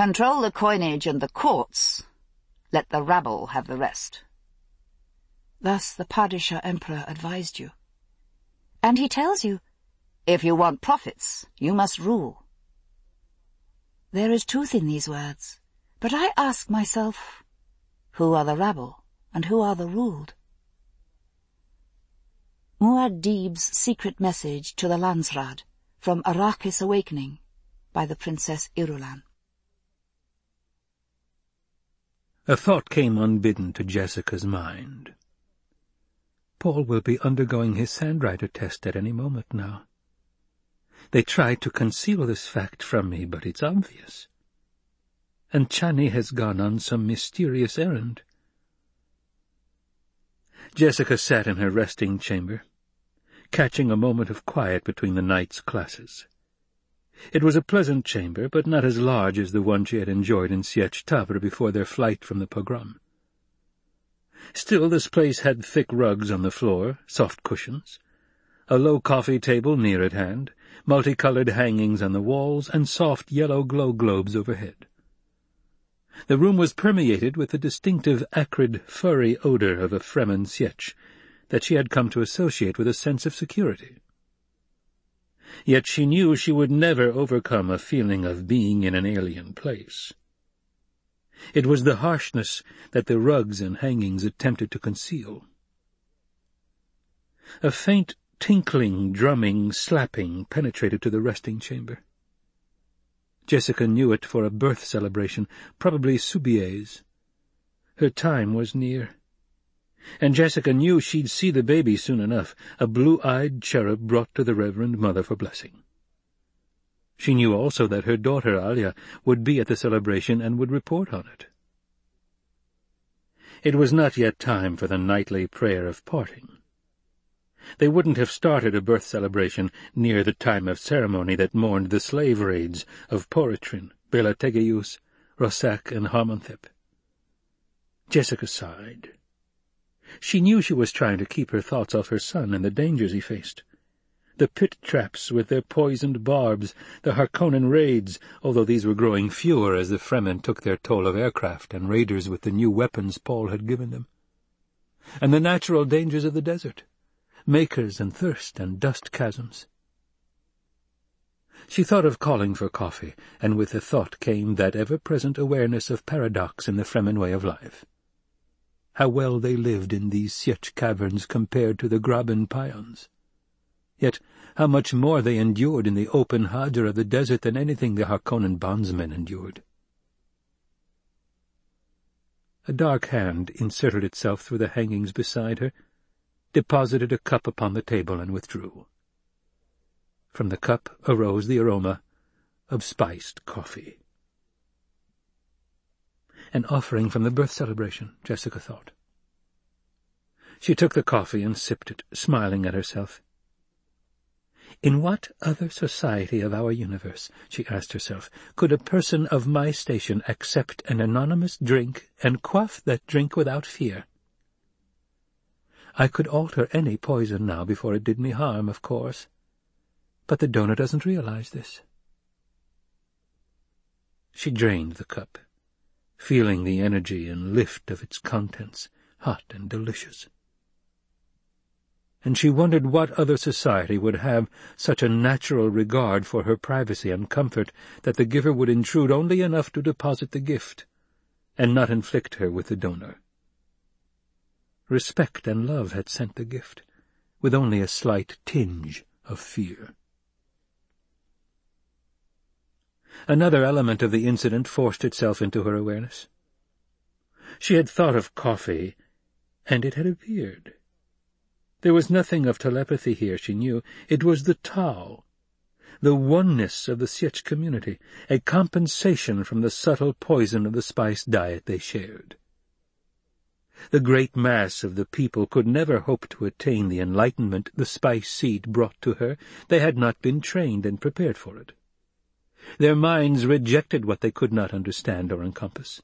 Control the coinage and the courts. Let the rabble have the rest. Thus the Padishah Emperor advised you. And he tells you, If you want profits, you must rule. There is truth in these words, but I ask myself, who are the rabble and who are the ruled? Muad'Dib's secret message to the Landsraad from Arrakis Awakening by the Princess Irulan. A thought came unbidden to Jessica's mind. Paul will be undergoing his Sandrider test at any moment now. They tried to conceal this fact from me, but it's obvious. And Chani has gone on some mysterious errand. Jessica sat in her resting chamber, catching a moment of quiet between the night's classes. It was a pleasant chamber, but not as large as the one she had enjoyed in Sietch Tabr before their flight from the pogrom. Still, this place had thick rugs on the floor, soft cushions, a low coffee table near at hand, multicolored hangings on the walls, and soft yellow glow globes overhead. The room was permeated with the distinctive acrid, furry odor of a Fremen sietch that she had come to associate with a sense of security. Yet she knew she would never overcome a feeling of being in an alien place. It was the harshness that the rugs and hangings attempted to conceal. A faint tinkling, drumming, slapping penetrated to the resting chamber. Jessica knew it for a birth celebration, probably Subiay's. Her time was near. And Jessica knew she'd see the baby soon enough, a blue-eyed cherub brought to the Reverend Mother for blessing. She knew also that her daughter Alia would be at the celebration and would report on it. It was not yet time for the nightly prayer of parting. They wouldn't have started a birth celebration near the time of ceremony that mourned the slave raids of Poritrin, Bela Tegeuse, and Harmonthep. Jessica sighed. She knew she was trying to keep her thoughts off her son and the dangers he faced the pit traps with their poisoned barbs, the Harkonnen raids, although these were growing fewer as the Fremen took their toll of aircraft and raiders with the new weapons Paul had given them, and the natural dangers of the desert, makers and thirst and dust chasms. She thought of calling for coffee, and with the thought came that ever-present awareness of paradox in the Fremen way of life. How well they lived in these Sietch caverns compared to the Graben Pyons. Yet how much more they endured in the open Hadr of the desert than anything the Harkonnen bondsmen endured. A dark hand inserted itself through the hangings beside her, deposited a cup upon the table, and withdrew. From the cup arose the aroma of spiced coffee. An offering from the birth celebration, Jessica thought. She took the coffee and sipped it, smiling at herself. In what other society of our universe, she asked herself, could a person of my station accept an anonymous drink and quaff that drink without fear? I could alter any poison now before it did me harm, of course. But the donor doesn't realize this. She drained the cup, feeling the energy and lift of its contents, hot and delicious and she wondered what other society would have such a natural regard for her privacy and comfort that the giver would intrude only enough to deposit the gift, and not inflict her with the donor. Respect and love had sent the gift, with only a slight tinge of fear. Another element of the incident forced itself into her awareness. She had thought of coffee, and it had appeared. There was nothing of telepathy here, she knew. It was the Tao, the oneness of the Sietch community, a compensation from the subtle poison of the spice diet they shared. The great mass of the people could never hope to attain the enlightenment the spice seed brought to her. They had not been trained and prepared for it. Their minds rejected what they could not understand or encompass.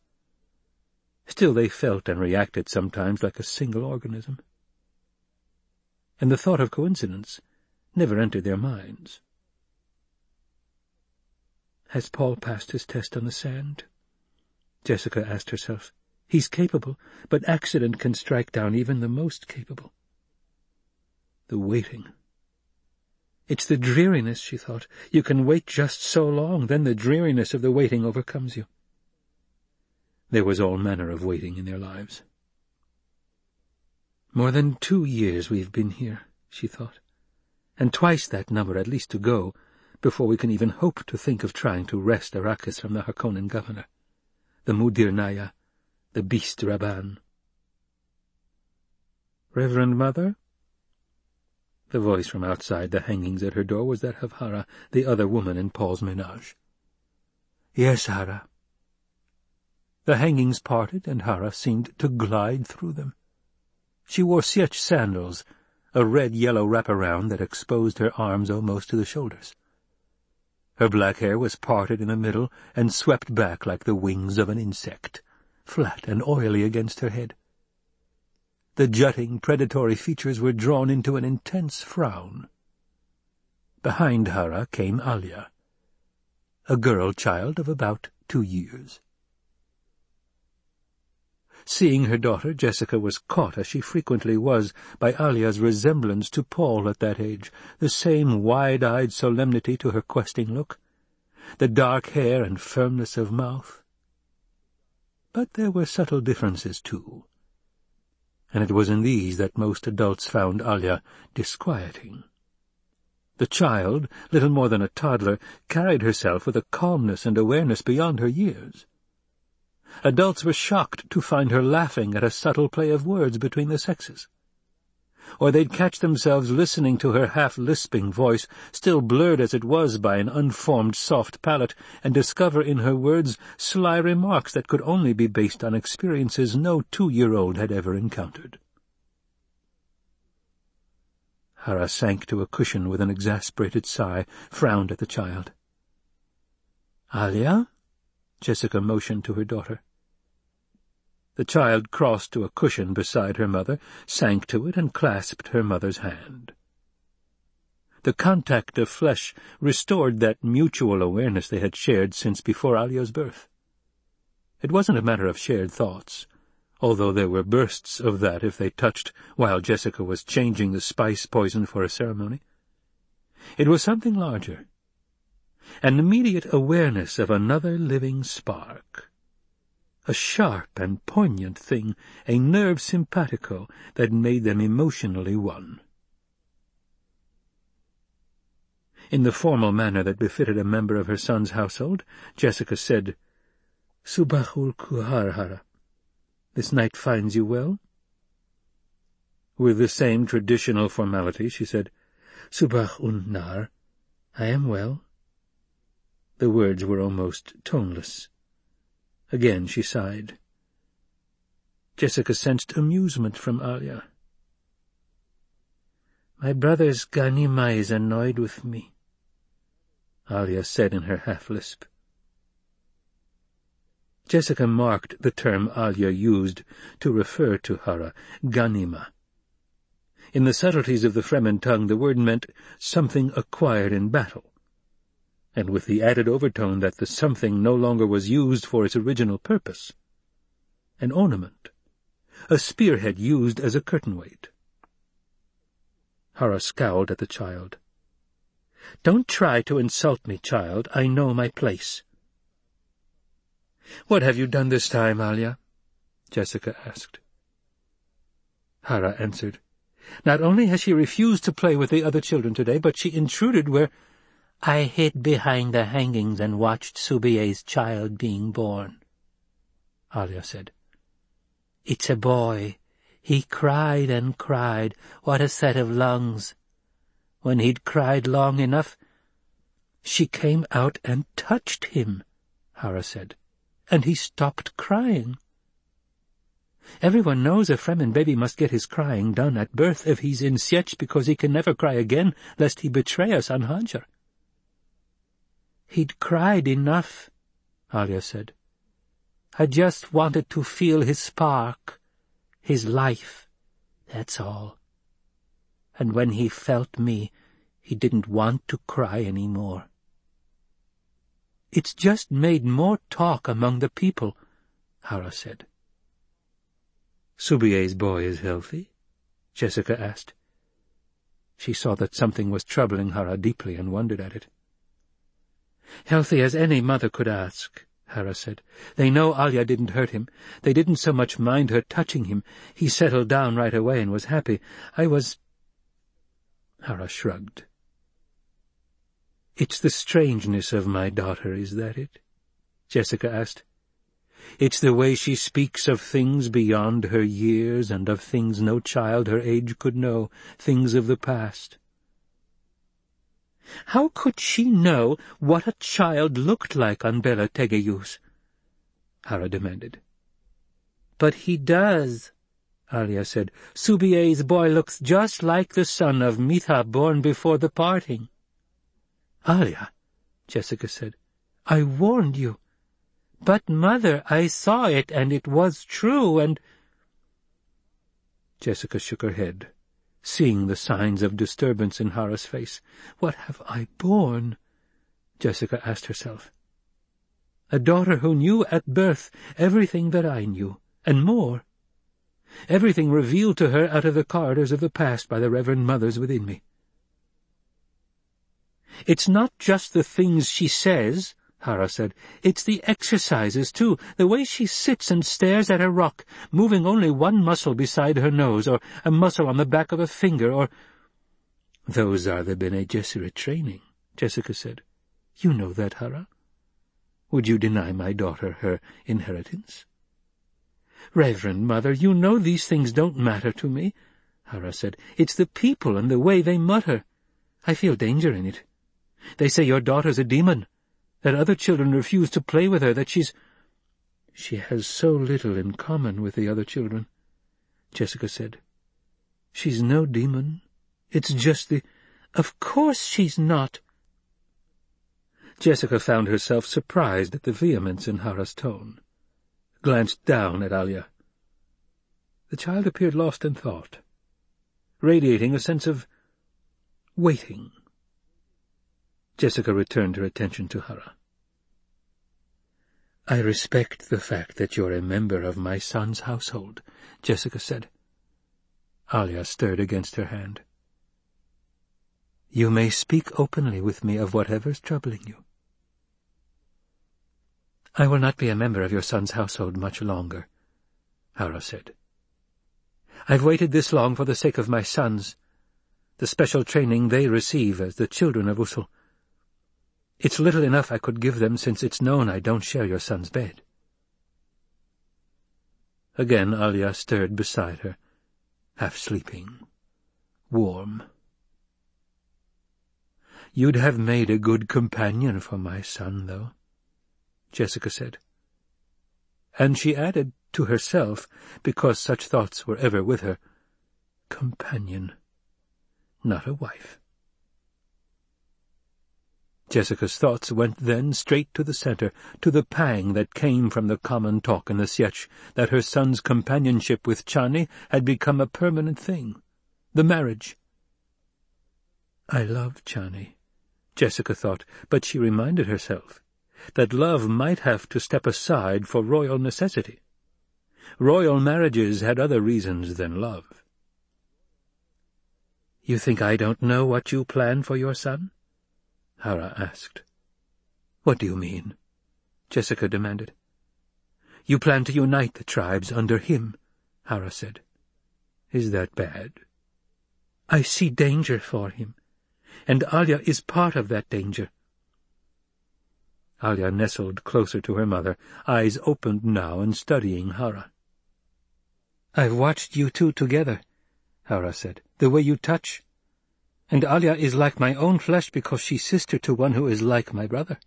Still they felt and reacted sometimes like a single organism and the thought of coincidence never entered their minds. Has Paul passed his test on the sand? Jessica asked herself. He's capable, but accident can strike down even the most capable. The waiting. It's the dreariness, she thought. You can wait just so long, then the dreariness of the waiting overcomes you. There was all manner of waiting in their lives. More than two years we've been here, she thought, and twice that number at least to go, before we can even hope to think of trying to wrest Arrakis from the Harkonnen governor, the Mudir Nahya, the beast Rabban. Reverend Mother? The voice from outside the hangings at her door was that of Hara, the other woman in Paul's menage. Yes, Hara. The hangings parted, and Hara seemed to glide through them. She wore sietch sandals, a red-yellow wraparound that exposed her arms almost to the shoulders. Her black hair was parted in the middle and swept back like the wings of an insect, flat and oily against her head. The jutting, predatory features were drawn into an intense frown. Behind Hara came Alia, a girl child of about two years. Seeing her daughter, Jessica was caught, as she frequently was, by Alia's resemblance to Paul at that age, the same wide-eyed solemnity to her questing look, the dark hair and firmness of mouth. But there were subtle differences, too and it was in these that most adults found Alia disquieting. The child, little more than a toddler, carried herself with a calmness and awareness beyond her years. Adults were shocked to find her laughing at a subtle play of words between the sexes or they'd catch themselves listening to her half-lisping voice, still blurred as it was by an unformed soft palate, and discover in her words sly remarks that could only be based on experiences no two-year-old had ever encountered. Hara sank to a cushion with an exasperated sigh, frowned at the child. "'Alia?' Jessica motioned to her daughter. The child crossed to a cushion beside her mother, sank to it, and clasped her mother's hand. The contact of flesh restored that mutual awareness they had shared since before Alia's birth. It wasn't a matter of shared thoughts, although there were bursts of that if they touched while Jessica was changing the spice poison for a ceremony. It was something larger, an immediate awareness of another living spark, a sharp and poignant thing, a nerve simpatico that made them emotionally one. In the formal manner that befitted a member of her son's household, Jessica said, Subachul Kuharhara. This night finds you well? With the same traditional formality, she said, Subah Subach unnar. I am well. The words were almost toneless. Again she sighed. Jessica sensed amusement from Alia. My brother's Ganima is annoyed with me, Alia said in her half-lisp. Jessica marked the term Alia used to refer to Hara, Ganima. In the subtleties of the Fremen tongue the word meant something acquired in battle and with the added overtone that the something no longer was used for its original purpose. An ornament, a spearhead used as a curtain-weight. Hara scowled at the child. Don't try to insult me, child. I know my place. What have you done this time, Alia? Jessica asked. Hara answered. Not only has she refused to play with the other children today, but she intruded where I hid behind the hangings and watched Subiay's child being born. Alia said. It's a boy. He cried and cried. What a set of lungs. When he'd cried long enough, she came out and touched him, Hara said, and he stopped crying. Everyone knows a Fremen baby must get his crying done at birth if he's in Sietch because he can never cry again lest he betray us on hajr. He'd cried enough, Alia said. I just wanted to feel his spark, his life, that's all. And when he felt me, he didn't want to cry any more. It's just made more talk among the people, Hara said. Subiay's boy is healthy? Jessica asked. She saw that something was troubling Hara deeply and wondered at it. Healthy as any mother could ask, Hara said. They know Alia didn't hurt him. They didn't so much mind her touching him. He settled down right away and was happy. I was... Hara shrugged. It's the strangeness of my daughter, is that it? Jessica asked. It's the way she speaks of things beyond her years and of things no child her age could know, things of the past. How could she know what a child looked like on Bela Tegeuse? Hara demanded. But he does, Alia said. Subiay's boy looks just like the son of Mitha born before the parting. Alia, Jessica said, I warned you. But, mother, I saw it, and it was true, and— Jessica shook her head, seeing the signs of disturbance in Hara's face. What have I borne? Jessica asked herself. A daughter who knew at birth everything that I knew, and more. Everything revealed to her out of the corridors of the past by the Reverend Mothers within me. It's not just the things she says, Hara said. It's the exercises, too, the way she sits and stares at her rock, moving only one muscle beside her nose, or a muscle on the back of a finger, or— Those are the Bene Gesserit training, Jessica said. You know that, Hara. Would you deny my daughter her inheritance? Reverend Mother, you know these things don't matter to me, Hara said. It's the people and the way they mutter. I feel danger in it. They say your daughter's a demon, that other children refuse to play with her, that she's— She has so little in common with the other children, Jessica said. She's no demon. It's just the— Of course she's not. Jessica found herself surprised at the vehemence in Hara's tone, glanced down at Alia. The child appeared lost in thought, radiating a sense of waiting. Jessica returned her attention to Hara. I respect the fact that you're a member of my son's household, Jessica said. Alia stirred against her hand. You may speak openly with me of whatever's troubling you. I will not be a member of your son's household much longer, Hara said. I've waited this long for the sake of my sons, the special training they receive as the children of Usul. It's little enough I could give them, since it's known I don't share your son's bed. Again Alia stirred beside her, half sleeping, warm. You'd have made a good companion for my son, though, Jessica said. And she added to herself, because such thoughts were ever with her, companion, not a wife. Jessica's thoughts went then straight to the centre, to the pang that came from the common talk in the Sietch, that her son's companionship with Chani had become a permanent thing. The marriage. I love Chani, Jessica thought, but she reminded herself that love might have to step aside for royal necessity. Royal marriages had other reasons than love. You think I don't know what you plan for your son? Hara asked. What do you mean? Jessica demanded. You plan to unite the tribes under him, Hara said. Is that bad? I see danger for him, and Alia is part of that danger. Alia nestled closer to her mother, eyes opened now and studying Hara. I've watched you two together, Hara said, the way you touch, and Alia is like my own flesh because she's sister to one who is like my brother.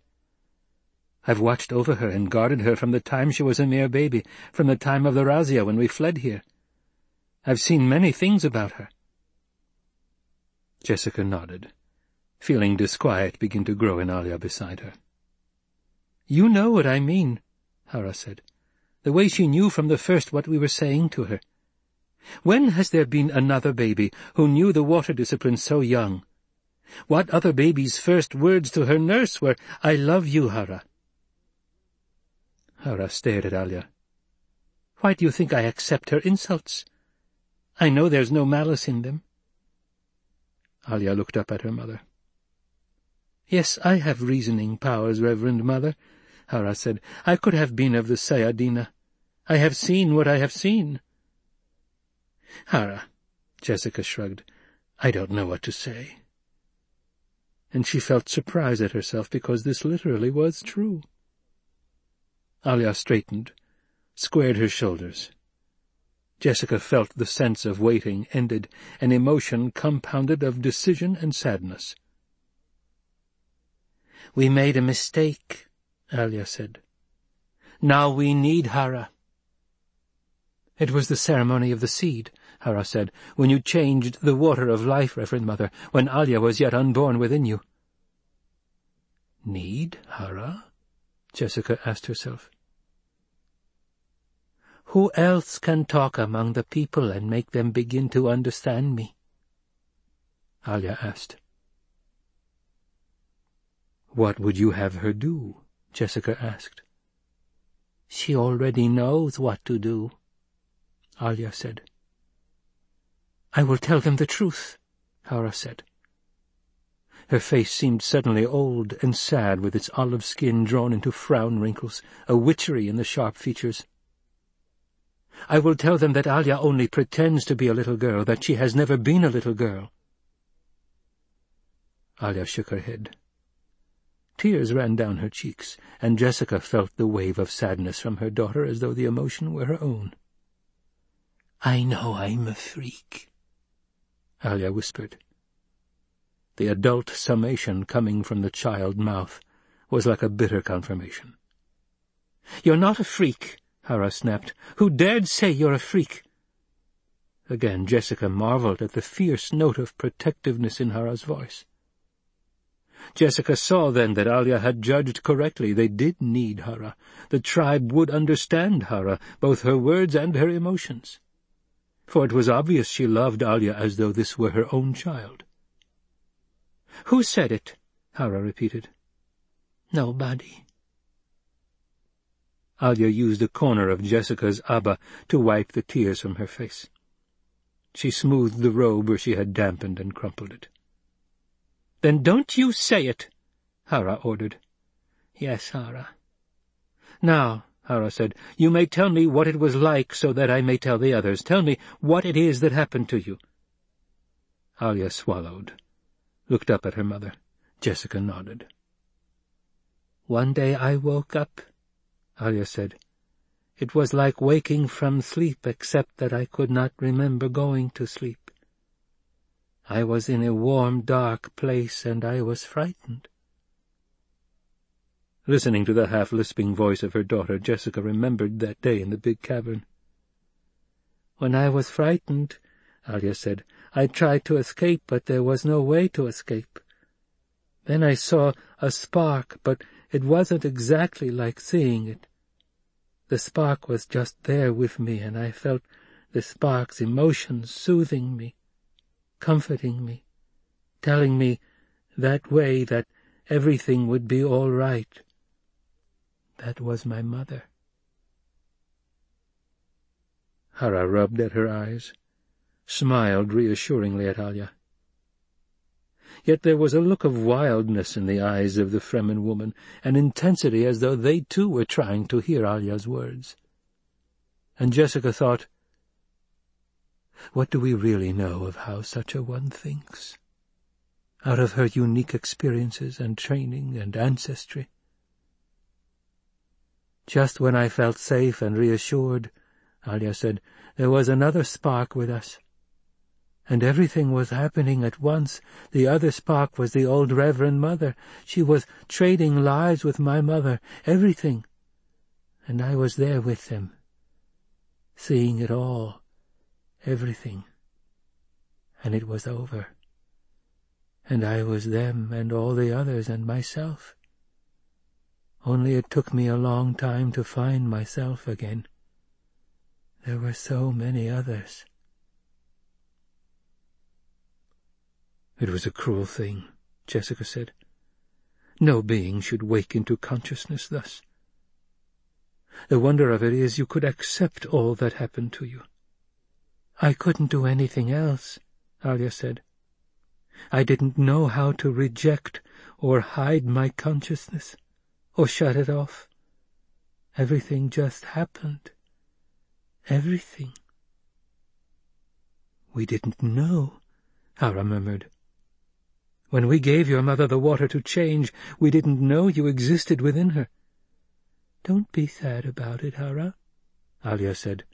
I've watched over her and guarded her from the time she was a mere baby, from the time of the Razia when we fled here. I've seen many things about her. Jessica nodded, feeling disquiet begin to grow in Alia beside her. You know what I mean, Hara said, the way she knew from the first what we were saying to her. When has there been another baby who knew the water discipline so young? What other baby's first words to her nurse were, I love you, Hara, Hara stared at Alia. Why do you think I accept her insults? I know there's no malice in them. Alia looked up at her mother. Yes, I have reasoning powers, Reverend Mother, Hara said. I could have been of the Sayadina. I have seen what I have seen. Hara, Jessica shrugged, I don't know what to say. And she felt surprised at herself because this literally was true. Alia straightened, squared her shoulders. Jessica felt the sense of waiting ended, an emotion compounded of decision and sadness. "'We made a mistake,' Alia said. "'Now we need Hara.' "'It was the ceremony of the seed,' Hara said, "'when you changed the water of life, Reverend Mother, when Alia was yet unborn within you.' "'Need Hara?' Jessica asked herself. Who else can talk among the people and make them begin to understand me? Alia asked. What would you have her do? Jessica asked. She already knows what to do, Alia said. I will tell them the truth, Hara said. Her face seemed suddenly old and sad with its olive skin drawn into frown wrinkles, a witchery in the sharp features. I will tell them that Alia only pretends to be a little girl, that she has never been a little girl. Alia shook her head. Tears ran down her cheeks, and Jessica felt the wave of sadness from her daughter as though the emotion were her own. I know I'm a freak, Alia whispered. The adult summation coming from the child mouth was like a bitter confirmation. You're not a freak, Hara snapped. Who dared say you're a freak? Again Jessica marveled at the fierce note of protectiveness in Hara's voice. Jessica saw then that Alia had judged correctly. They did need Hara. The tribe would understand Hara, both her words and her emotions. For it was obvious she loved Alia as though this were her own child. "'Who said it?' Hara repeated. "'Nobody.' Alia used a corner of Jessica's abba to wipe the tears from her face. She smoothed the robe where she had dampened and crumpled it. "'Then don't you say it,' Hara ordered. "'Yes, Hara.' "'Now,' Hara said, "'you may tell me what it was like so that I may tell the others. Tell me what it is that happened to you.' Alia swallowed, looked up at her mother. Jessica nodded. "'One day I woke up Alia said. It was like waking from sleep, except that I could not remember going to sleep. I was in a warm, dark place, and I was frightened. Listening to the half-lisping voice of her daughter, Jessica remembered that day in the big cavern. When I was frightened, Alia said, I tried to escape, but there was no way to escape. Then I saw a spark, but it wasn't exactly like seeing it. The spark was just there with me, and I felt the spark's emotions soothing me, comforting me, telling me that way that everything would be all right. That was my mother. Hara rubbed at her eyes, smiled reassuringly at Alia. Yet there was a look of wildness in the eyes of the Fremen woman, an intensity as though they too were trying to hear Alia's words. And Jessica thought, what do we really know of how such a one thinks? Out of her unique experiences and training and ancestry. Just when I felt safe and reassured, Alia said, there was another spark with us and everything was happening at once. The other spark was the old Reverend Mother. She was trading lives with my mother, everything. And I was there with them, seeing it all, everything. And it was over. And I was them and all the others and myself. Only it took me a long time to find myself again. There were so many others. It was a cruel thing, Jessica said. No being should wake into consciousness thus. The wonder of it is you could accept all that happened to you. I couldn't do anything else, Alia said. I didn't know how to reject or hide my consciousness, or shut it off. Everything just happened. Everything. We didn't know, Hara murmured. When we gave your mother the water to change, we didn't know you existed within her. Don't be sad about it, Hara, Alia said.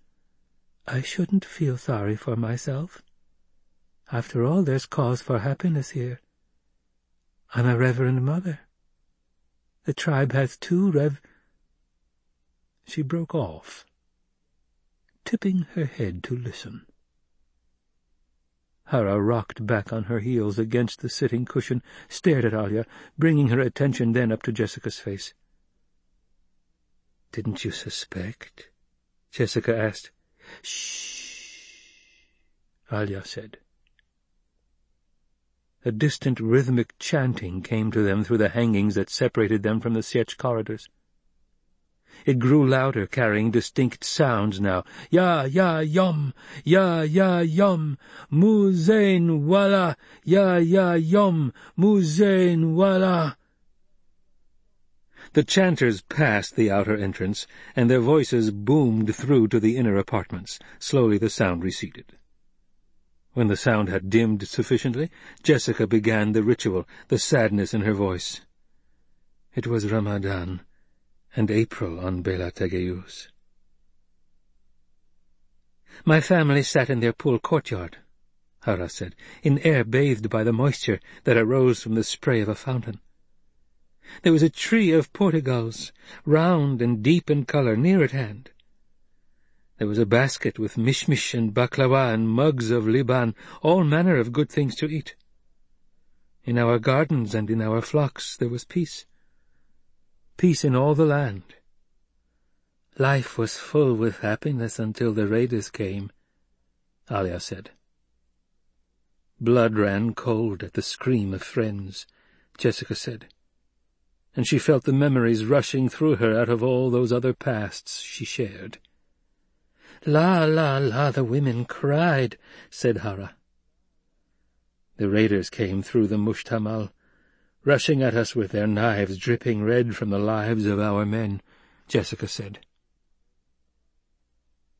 I shouldn't feel sorry for myself. After all, there's cause for happiness here. I'm a reverend mother. The tribe has two rev... She broke off, tipping her head to listen. Hara rocked back on her heels against the sitting cushion, stared at Alia, bringing her attention then up to Jessica's face. "'Didn't you suspect?' Jessica asked. "'Shh,' Alia said. A distant rhythmic chanting came to them through the hangings that separated them from the Sietch corridors. It grew louder, carrying distinct sounds now. Ya, ya, yom, ya, ya, yom, muzain wala, ya, ya, yom, muzain wala. The chanters passed the outer entrance, and their voices boomed through to the inner apartments. Slowly the sound receded. When the sound had dimmed sufficiently, Jessica began the ritual, the sadness in her voice. It was Ramadan, and April on Bela Tegeuse. My family sat in their pool courtyard, Hara said, in air bathed by the moisture that arose from the spray of a fountain. There was a tree of portugals, round and deep in colour, near at hand. There was a basket with mishmish and baklava and mugs of liban, all manner of good things to eat. In our gardens and in our flocks there was peace. Peace in all the land. Life was full with happiness until the raiders came, Alia said. Blood ran cold at the scream of friends, Jessica said, and she felt the memories rushing through her out of all those other pasts she shared. La, la, la, the women cried, said Hara. The raiders came through the Mushtamal, rushing at us with their knives dripping red from the lives of our men, Jessica said.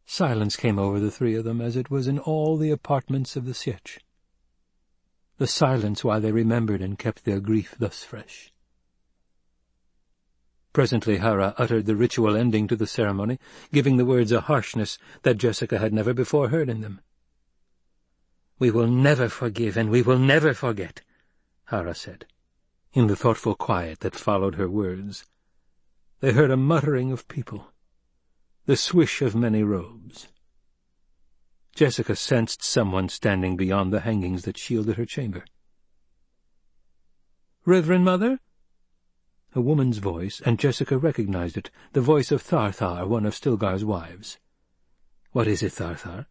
Silence came over the three of them, as it was in all the apartments of the Sietch. The silence while they remembered and kept their grief thus fresh. Presently Hara uttered the ritual ending to the ceremony, giving the words a harshness that Jessica had never before heard in them. "'We will never forgive, and we will never forget,' Hara said. In the thoughtful quiet that followed her words, they heard a muttering of people, the swish of many robes. Jessica sensed someone standing beyond the hangings that shielded her chamber. "'Reverend Mother?' A woman's voice, and Jessica recognized it, the voice of Tharthar, one of Stilgar's wives. "'What is it, Tharthar?'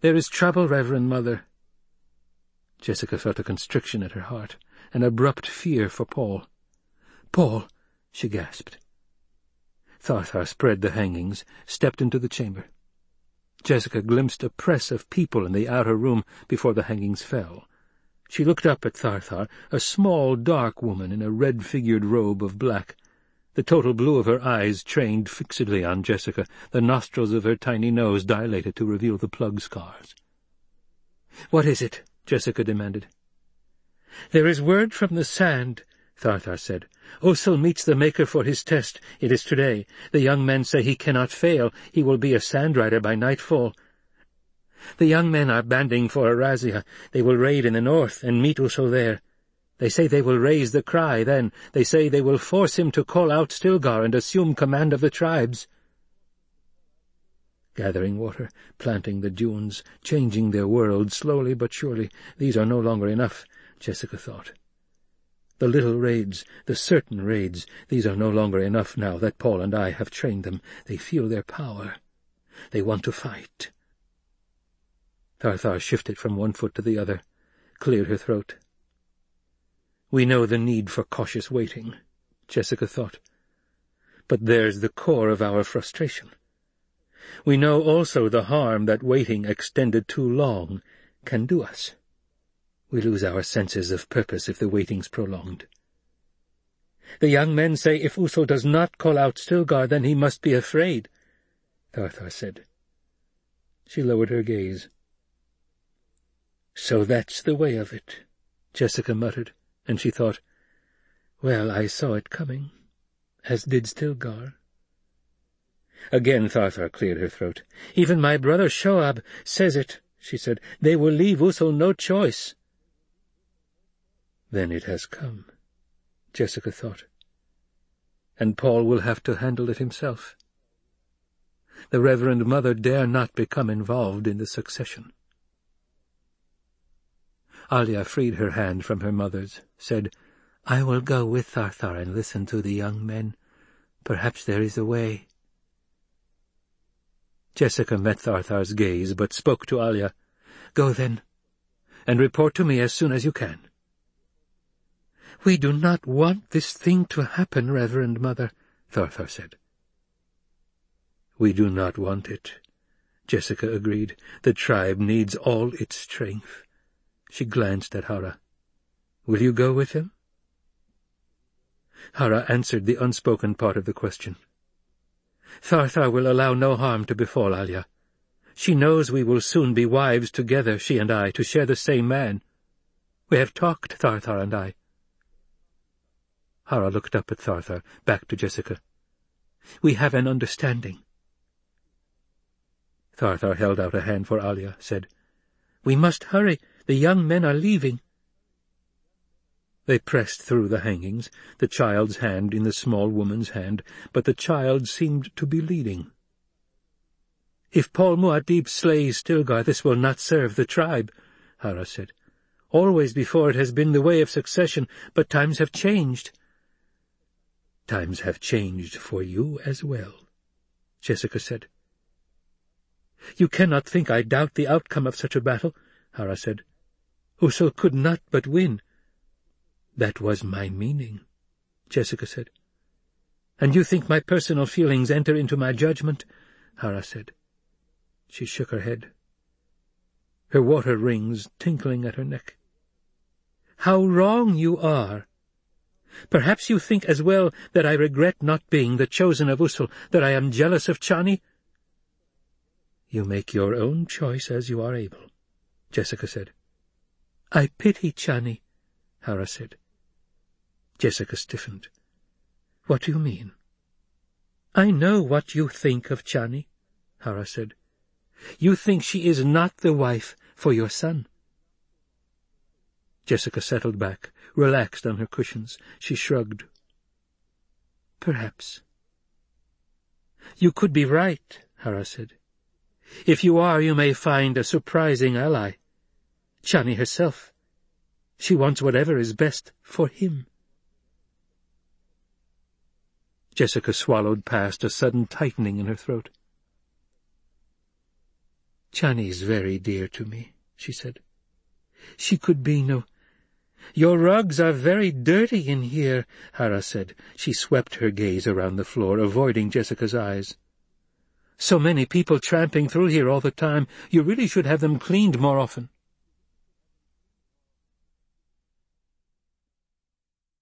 "'There is trouble, Reverend Mother.' Jessica felt a constriction at her heart, an abrupt fear for Paul. "'Paul!' she gasped. Tharthar spread the hangings, stepped into the chamber. Jessica glimpsed a press of people in the outer room before the hangings fell. She looked up at Tharthar, a small, dark woman in a red-figured robe of black. The total blue of her eyes trained fixedly on Jessica, the nostrils of her tiny nose dilated to reveal the plug scars. "'What is it?' Jessica demanded. "'There is word from the sand,' Tharthar said. "'Usul meets the Maker for his test. It is today. The young men say he cannot fail. He will be a sand-rider by nightfall. The young men are banding for Arazia. They will raid in the north and meet Usul there. They say they will raise the cry then. They say they will force him to call out Stilgar and assume command of the tribes. Gathering water, planting the dunes, changing their world slowly but surely, these are no longer enough, Jessica thought. The little raids, the certain raids, these are no longer enough now that Paul and I have trained them. They feel their power. They want to fight. Tharthar shifted from one foot to the other, cleared her throat. We know the need for cautious waiting, Jessica thought. But there's the core of our frustration. We know also the harm that waiting extended too long can do us. We lose our senses of purpose if the waiting's prolonged. The young men say if Usul does not call out Stilgar, then he must be afraid, Tharthar said. She lowered her gaze. So that's the way of it, Jessica muttered, and she thought, Well, I saw it coming, as did Stilgar. Again Tharthar cleared her throat. Even my brother Shoab says it, she said. They will leave Usul no choice. Then it has come, Jessica thought. And Paul will have to handle it himself. The Reverend Mother dare not become involved in the succession. Alia freed her hand from her mother's, said, I will go with Tharthar and listen to the young men. Perhaps there is a way. Jessica met Tharthar's gaze, but spoke to Alia. Go then, and report to me as soon as you can. We do not want this thing to happen, Reverend Mother, Tharthar said. We do not want it, Jessica agreed. The tribe needs all its strength. She glanced at Hara. Will you go with him? Hara answered the unspoken part of the question. Tharthar will allow no harm to befall Alia. She knows we will soon be wives together, she and I, to share the same man. We have talked, Tharthar and I. Hara looked up at Tharthar, back to Jessica. We have an understanding. Tharthar held out a hand for Alia, said, We must hurry. The young men are leaving. They pressed through the hangings, the child's hand in the small woman's hand, but the child seemed to be leading. If Paul Muad'Dib slays Stilgar, this will not serve the tribe, Hara said. Always before it has been the way of succession, but times have changed. Times have changed for you as well, Jessica said. You cannot think I doubt the outcome of such a battle, Hara said. Usul could not but win. That was my meaning, Jessica said. And you think my personal feelings enter into my judgment? Hara said. She shook her head, her water rings tinkling at her neck. How wrong you are! Perhaps you think as well that I regret not being the chosen of Usul, that I am jealous of Chani? You make your own choice as you are able, Jessica said. I pity Chani, Hara said. Jessica stiffened. What do you mean? I know what you think of Chani, Hara said. You think she is not the wife for your son. Jessica settled back, relaxed on her cushions. She shrugged. Perhaps. You could be right, Hara said. If you are, you may find a surprising ally. Chani herself. She wants whatever is best for him. Jessica swallowed past a sudden tightening in her throat. Chani's very dear to me, she said. She could be no... Your rugs are very dirty in here, Hara said. She swept her gaze around the floor, avoiding Jessica's eyes. So many people tramping through here all the time. You really should have them cleaned more often.